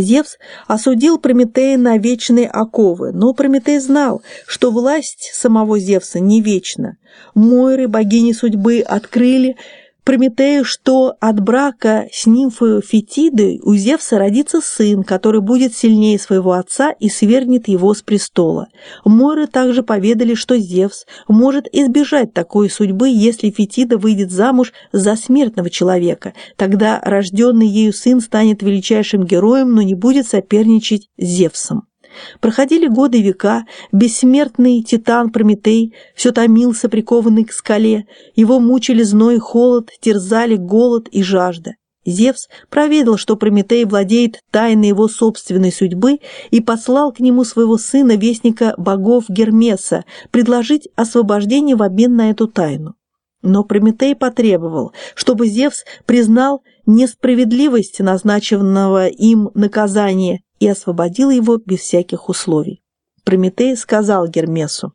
Зевс осудил Прометея на вечные оковы, но Прометей знал, что власть самого Зевса не вечна. Мойры, богини судьбы, открыли Прометею, что от брака с нимфою Фетидой у Зевса родится сын, который будет сильнее своего отца и свергнет его с престола. Мойры также поведали, что Зевс может избежать такой судьбы, если Фетида выйдет замуж за смертного человека. Тогда рожденный ею сын станет величайшим героем, но не будет соперничать с Зевсом. Проходили годы века, бессмертный титан Прометей все томился, прикованный к скале, его мучили зной и холод, терзали голод и жажда. Зевс проведал, что Прометей владеет тайной его собственной судьбы и послал к нему своего сына, вестника богов Гермеса, предложить освобождение в обмен на эту тайну. Но Прометей потребовал, чтобы Зевс признал несправедливость назначенного им наказания и освободил его без всяких условий. Прометей сказал Гермесу,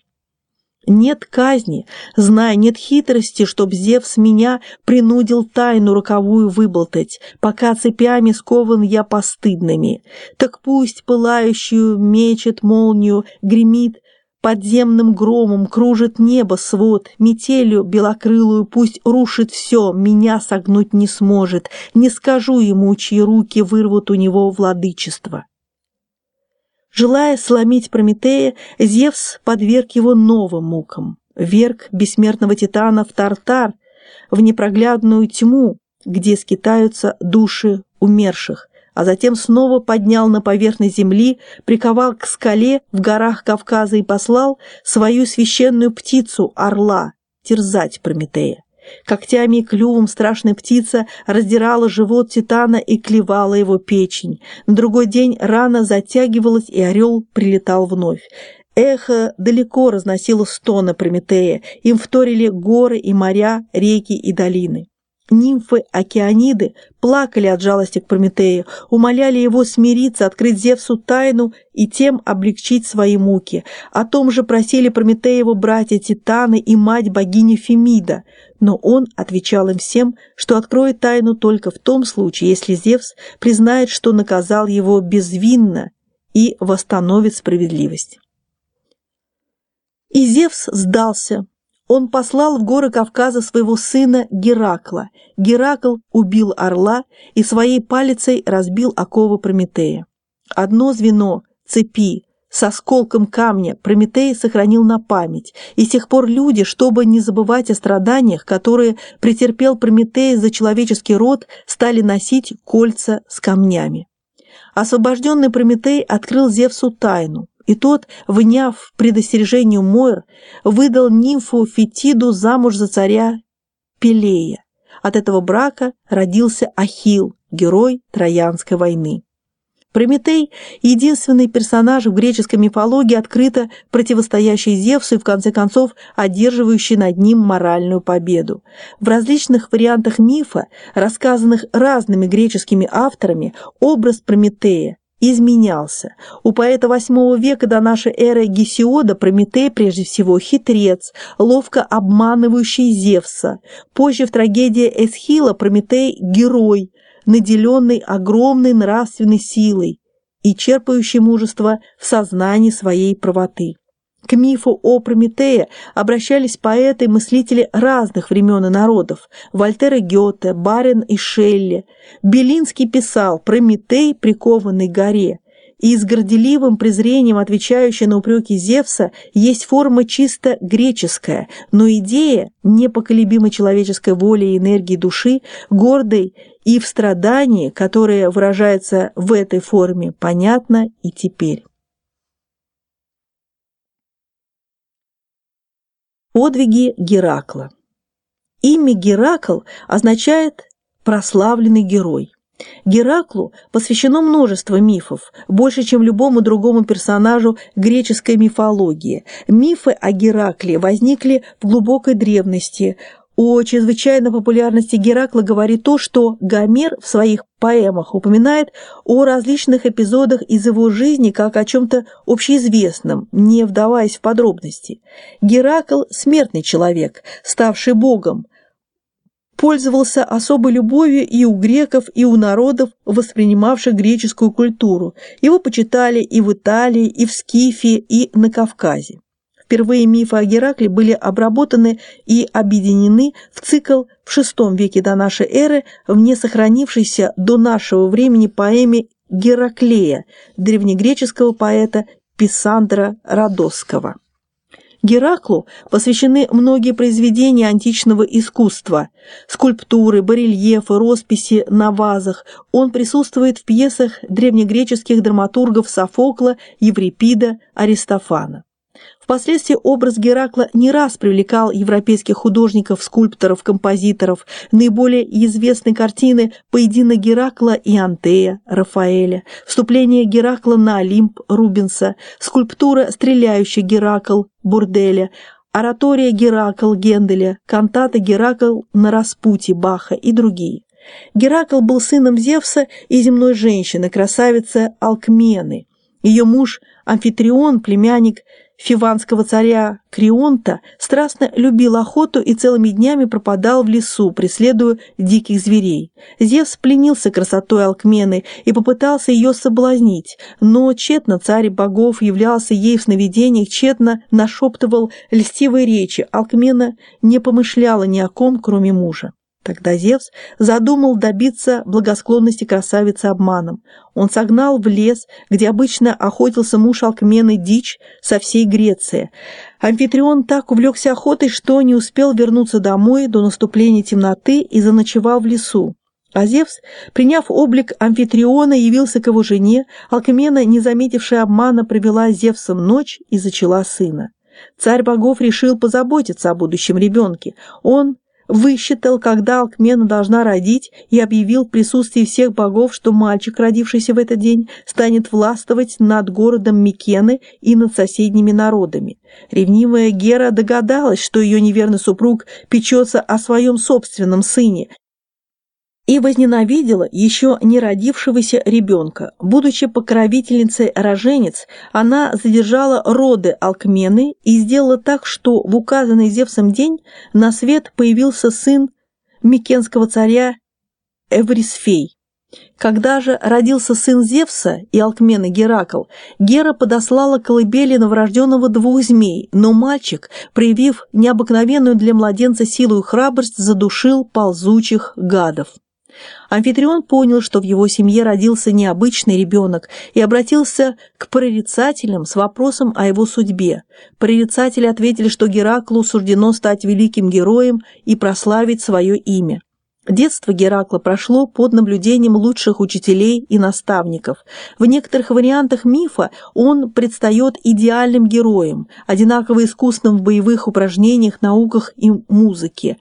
«Нет казни, зная, нет хитрости, чтоб Зевс меня принудил тайну роковую выболтать, пока цепями скован я постыдными. Так пусть пылающую мечет молнию, гремит подземным громом, кружит небо свод, метелью белокрылую пусть рушит все, меня согнуть не сможет, не скажу ему, чьи руки вырвут у него владычество». Желая сломить Прометея, Зевс подверг его новым мукам. Верг бессмертного титана в Тартар, в непроглядную тьму, где скитаются души умерших, а затем снова поднял на поверхность земли, приковал к скале в горах Кавказа и послал свою священную птицу, орла, терзать Прометея. Когтями и клювом страшная птица раздирала живот Титана и клевала его печень. На другой день рана затягивалась, и орел прилетал вновь. Эхо далеко разносило стоны Прометея, им вторили горы и моря, реки и долины. Нимфы Океаниды плакали от жалости к Прометею, умоляли его смириться, открыть Зевсу тайну и тем облегчить свои муки. О том же просили Прометееву братья Титаны и мать богини Фемида, но он отвечал им всем, что откроет тайну только в том случае, если Зевс признает, что наказал его безвинно и восстановит справедливость. И Зевс сдался, он послал в горы Кавказа своего сына Геракла. Геракл убил орла и своей палицей разбил оковы Прометея. Одно звено цепи с осколком камня Прометей сохранил на память, и с тех пор люди, чтобы не забывать о страданиях, которые претерпел Прометей за человеческий род, стали носить кольца с камнями. Освобожденный Прометей открыл Зевсу тайну. И тот, вняв предостережению Мойр, выдал нимфу Фетиду замуж за царя Пелея. От этого брака родился Ахил, герой Троянской войны. Прометей – единственный персонаж в греческой мифологии, открыто противостоящий Зевсу и, в конце концов, одерживающий над ним моральную победу. В различных вариантах мифа, рассказанных разными греческими авторами, образ Прометея изменялся. У поэта VIII века до нашей эры Гесиода Прометей прежде всего хитрец, ловко обманывающий Зевса. Позже в трагедии Эсхила Прометей – герой, наделенный огромной нравственной силой и черпающий мужество в сознании своей правоты. К мифу о Прометее обращались поэты и мыслители разных времен и народов – Вольтер и Гёте, Барен и Шелли. Белинский писал «Прометей, прикованный горе», и с горделивым презрением отвечающая на упреки Зевса есть форма чисто греческая, но идея непоколебимой человеческой воли и энергии души, гордой и в страдании, которое выражается в этой форме, понятно и теперь. Подвиги Геракла. Имя Геракл означает «прославленный герой». Гераклу посвящено множество мифов, больше, чем любому другому персонажу греческой мифологии. Мифы о Геракле возникли в глубокой древности. О чрезвычайной популярности Геракла говорит то, что Гомер в своих поэмах упоминает о различных эпизодах из его жизни как о чем-то общеизвестном, не вдаваясь в подробности. Геракл – смертный человек, ставший богом, пользовался особой любовью и у греков, и у народов, воспринимавших греческую культуру. Его почитали и в Италии, и в Скифии, и на Кавказе. Впервые мифы о Геракле были обработаны и объединены в цикл в VI веке до нашей эры в несохранившейся до нашего времени поэме Гераклея древнегреческого поэта Писандра Родосского. Гераклу посвящены многие произведения античного искусства – скульптуры, барельефы, росписи на вазах. Он присутствует в пьесах древнегреческих драматургов Софокла, Еврипида, Аристофана. Впоследствии образ Геракла не раз привлекал европейских художников, скульпторов, композиторов. Наиболее известны картины «Поединок Геракла и Антея» Рафаэля, «Вступление Геракла на Олимп» Рубенса, скульптура «Стреляющий Геракл» Бурделя, оратория Геракл Генделя, кантата Геракл на распуте Баха и другие. Геракл был сыном Зевса и земной женщины, красавицы Алкмены. Ее муж Амфитрион, племянник фиванского царя Крионта страстно любил охоту и целыми днями пропадал в лесу, преследуя диких зверей. Зевс пленился красотой Алкмены и попытался ее соблазнить, но тщетно царь богов являлся ей в сновидениях, тщетно нашептывал льстивые речи, Алкмена не помышляла ни о ком, кроме мужа. Тогда Зевс задумал добиться благосклонности красавицы обманом. Он согнал в лес, где обычно охотился муж Алкмены дичь со всей Греции. Амфитрион так увлекся охотой, что не успел вернуться домой до наступления темноты и заночевал в лесу. А Зевс, приняв облик Амфитриона, явился к его жене. Алкмена, не заметившая обмана, провела Зевсом ночь и зачала сына. Царь богов решил позаботиться о будущем ребенке. Он высчитал, когда Алкмена должна родить, и объявил в присутствии всех богов, что мальчик, родившийся в этот день, станет властвовать над городом Микены и над соседними народами. Ревнивая Гера догадалась, что ее неверный супруг печется о своем собственном сыне, и возненавидела еще не родившегося ребенка. Будучи покровительницей роженец, она задержала роды Алкмены и сделала так, что в указанный Зевсом день на свет появился сын Микенского царя Эврисфей. Когда же родился сын Зевса и Алкмены Геракл, Гера подослала колыбели новорожденного двух змей, но мальчик, проявив необыкновенную для младенца силу и храбрость, задушил ползучих гадов. Амфитрион понял, что в его семье родился необычный ребенок и обратился к прорицателям с вопросом о его судьбе. Прорицатели ответили, что Гераклу суждено стать великим героем и прославить свое имя. Детство Геракла прошло под наблюдением лучших учителей и наставников. В некоторых вариантах мифа он предстает идеальным героем, одинаково искусным в боевых упражнениях, науках и музыке.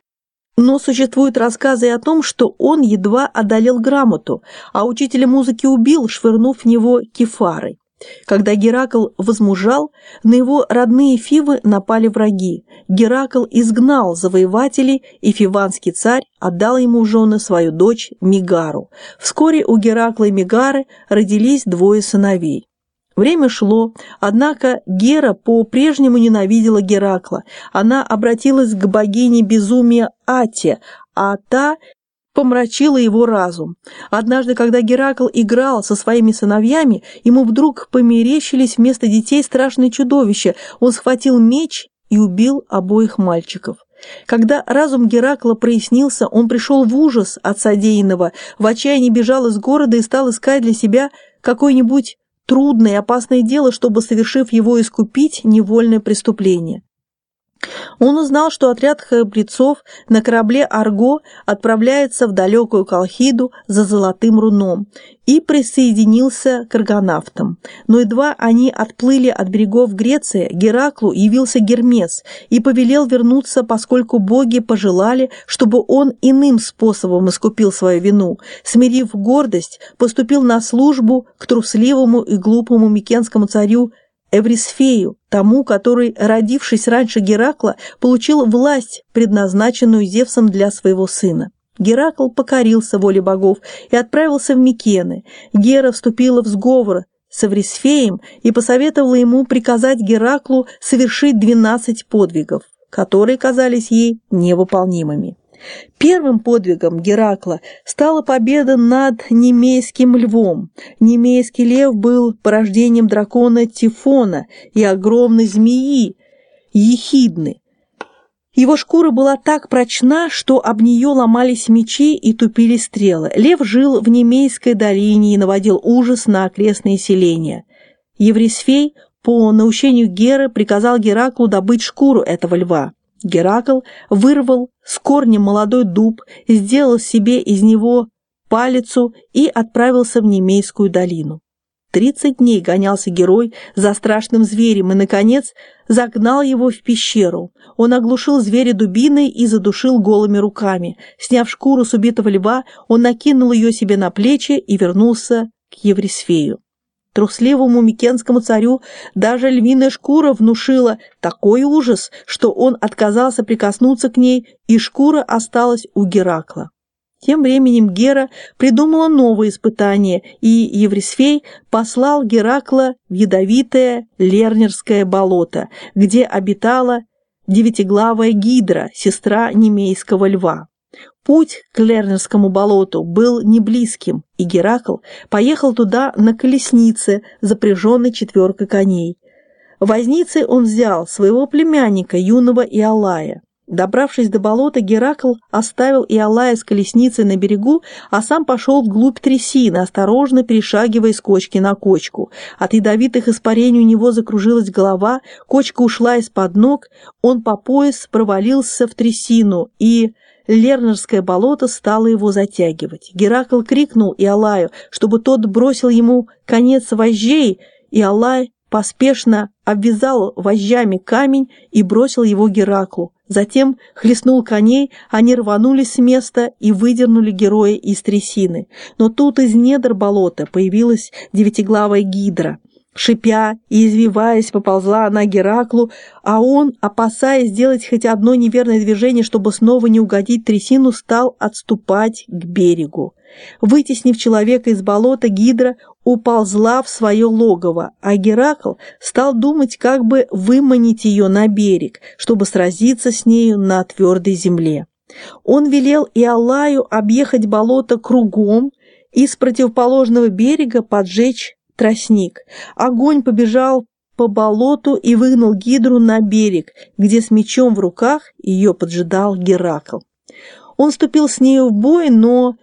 Но существуют рассказы о том, что он едва одолел грамоту, а учителя музыки убил, швырнув в него кефарой. Когда Геракл возмужал, на его родные Фивы напали враги. Геракл изгнал завоевателей, и фиванский царь отдал ему жены свою дочь Мигару. Вскоре у Геракла и Мигары родились двое сыновей. Время шло, однако Гера по-прежнему ненавидела Геракла. Она обратилась к богине безумия Ате, а та помрачила его разум. Однажды, когда Геракл играл со своими сыновьями, ему вдруг померещились вместо детей страшные чудовища. Он схватил меч и убил обоих мальчиков. Когда разум Геракла прояснился, он пришел в ужас от содеянного, в отчаянии бежал из города и стал искать для себя какой-нибудь трудное и опасное дело, чтобы, совершив его, искупить невольное преступление. Он узнал, что отряд храбрецов на корабле «Арго» отправляется в далекую Колхиду за золотым руном и присоединился к аргонавтам. Но едва они отплыли от берегов Греции, Гераклу явился Гермес и повелел вернуться, поскольку боги пожелали, чтобы он иным способом искупил свою вину. Смирив гордость, поступил на службу к трусливому и глупому микенскому царю Эврисфею, тому, который, родившись раньше Геракла, получил власть, предназначенную Зевсом для своего сына. Геракл покорился воле богов и отправился в Микены. Гера вступила в сговор с Эврисфеем и посоветовала ему приказать Гераклу совершить двенадцать подвигов, которые казались ей невыполнимыми. Первым подвигом Геракла стала победа над немейским львом. Немейский лев был порождением дракона Тифона и огромной змеи Ехидны. Его шкура была так прочна, что об нее ломались мечи и тупили стрелы. Лев жил в Немейской долине и наводил ужас на окрестные селения. Еврисфей по наущению Геры приказал Гераклу добыть шкуру этого льва. Геракл вырвал с корнем молодой дуб, сделал себе из него палицу и отправился в Немейскую долину. Тридцать дней гонялся герой за страшным зверем и, наконец, загнал его в пещеру. Он оглушил зверя дубиной и задушил голыми руками. Сняв шкуру с убитого льва, он накинул ее себе на плечи и вернулся к Еврисфею. Трусливому микенскому царю даже львиная шкура внушила такой ужас, что он отказался прикоснуться к ней, и шкура осталась у Геракла. Тем временем Гера придумала новое испытание, и Еврисфей послал Геракла в ядовитое Лернерское болото, где обитала девятиглавая Гидра, сестра немейского льва. Путь к Лернерскому болоту был неблизким, и Геракл поехал туда на колеснице, запряженной четверкой коней. Возницей он взял своего племянника, юного Иолая. Добравшись до болота, Геракл оставил Иолая с колесницей на берегу, а сам пошел вглубь трясины, осторожно перешагивая с кочки на кочку. От ядовитых испарений у него закружилась голова, кочка ушла из-под ног, он по пояс провалился в трясину, и Лернерское болото стало его затягивать. Геракл крикнул Иолаю, чтобы тот бросил ему конец вожжей, и Алай поспешно обвязал вожжами камень и бросил его Гераклу. Затем хлестнул коней, они рванулись с места и выдернули героя из трясины. Но тут из недр болота появилась девятиглавая гидра. Шипя и извиваясь, поползла она Гераклу, а он, опасаясь сделать хоть одно неверное движение, чтобы снова не угодить трясину, стал отступать к берегу. Вытеснив человека из болота, Гидра уползла в свое логово, а Геракл стал думать, как бы выманить ее на берег, чтобы сразиться с нею на твердой земле. Он велел Иолаю объехать болото кругом и с противоположного берега поджечь тростник. Огонь побежал по болоту и выгнал Гидру на берег, где с мечом в руках ее поджидал Геракл. Он вступил с нею в бой, но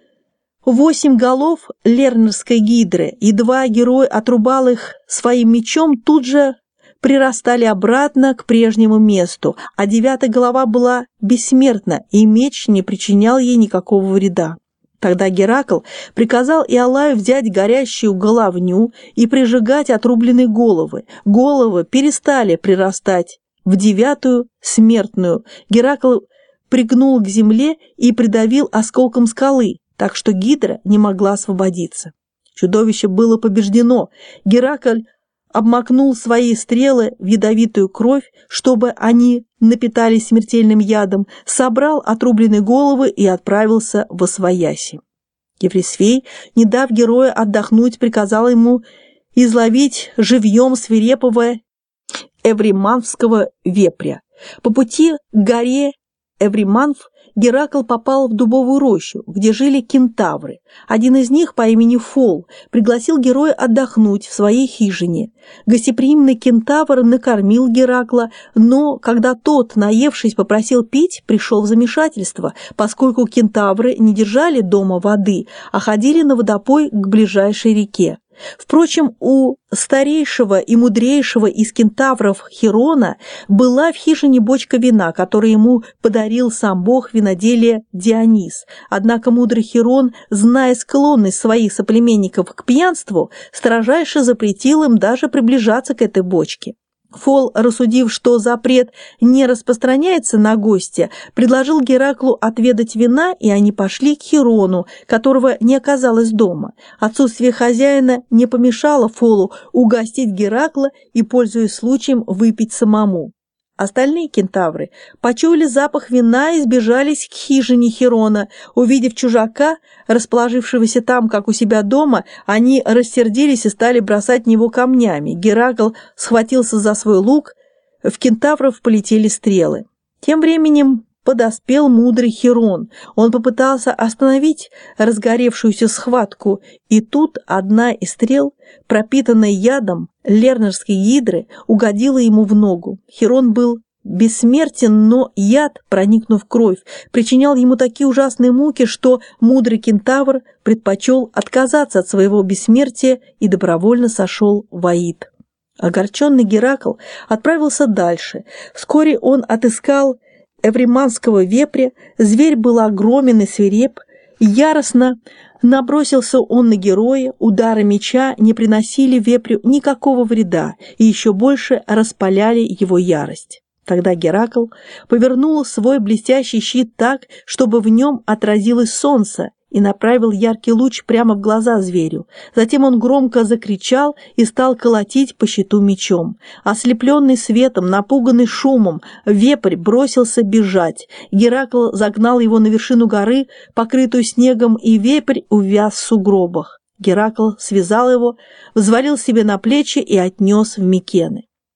восемь голов Лернерской гидры и два героя отрубал их своим мечом, тут же прирастали обратно к прежнему месту, а девятая голова была бессмертна, и меч не причинял ей никакого вреда. Тогда Геракл приказал Иолаю взять горящую головню и прижигать отрубленные головы. Головы перестали прирастать в девятую смертную. Геракл пригнул к земле и придавил осколком скалы, так что Гидра не могла освободиться. Чудовище было побеждено. Геракль обмакнул свои стрелы в ядовитую кровь, чтобы они напитались смертельным ядом, собрал отрубленные головы и отправился в Освояси. Еврисфей, не дав герою отдохнуть, приказал ему изловить живьем свирепого эвриманского вепря. По пути к горе Эвриманф Геракл попал в дубовую рощу, где жили кентавры. Один из них по имени Фол пригласил героя отдохнуть в своей хижине. Гостеприимный кентавр накормил Геракла, но когда тот, наевшись, попросил пить, пришел в замешательство, поскольку кентавры не держали дома воды, а ходили на водопой к ближайшей реке. Впрочем, у старейшего и мудрейшего из кентавров Хирона была в хижине бочка вина, которую ему подарил сам бог виноделия Дионис. Однако мудрый Хирон, зная склонность своих соплеменников к пьянству, строжайше запретил им даже приближаться к этой бочке. Фол, рассудив, что запрет не распространяется на гостя, предложил Гераклу отведать вина, и они пошли к Хирону, которого не оказалось дома. Отсутствие хозяина не помешало Фолу угостить Геракла и, пользуясь случаем, выпить самому. Остальные кентавры почуяли запах вина и сбежались к хижине Херона. Увидев чужака, расположившегося там, как у себя дома, они рассердились и стали бросать в него камнями. Геракл схватился за свой лук, в кентавров полетели стрелы. Тем временем подоспел мудрый Херон. Он попытался остановить разгоревшуюся схватку, и тут одна из стрел, пропитанная ядом лернерской гидры, угодила ему в ногу. Херон был бессмертен, но яд, проникнув в кровь, причинял ему такие ужасные муки, что мудрый кентавр предпочел отказаться от своего бессмертия и добровольно сошел в Аид. Огорченный Геракл отправился дальше. Вскоре он отыскал эвриманского вепря, зверь был огромен и свиреп, яростно набросился он на героя, удары меча не приносили вепрю никакого вреда и еще больше распаляли его ярость. Тогда Геракл повернул свой блестящий щит так, чтобы в нем отразилось солнце, и направил яркий луч прямо в глаза зверю. Затем он громко закричал и стал колотить по щиту мечом. Ослепленный светом, напуганный шумом, вепрь бросился бежать. Геракл загнал его на вершину горы, покрытую снегом, и вепрь увяз в сугробах. Геракл связал его, взвалил себе на плечи и отнес в Микены.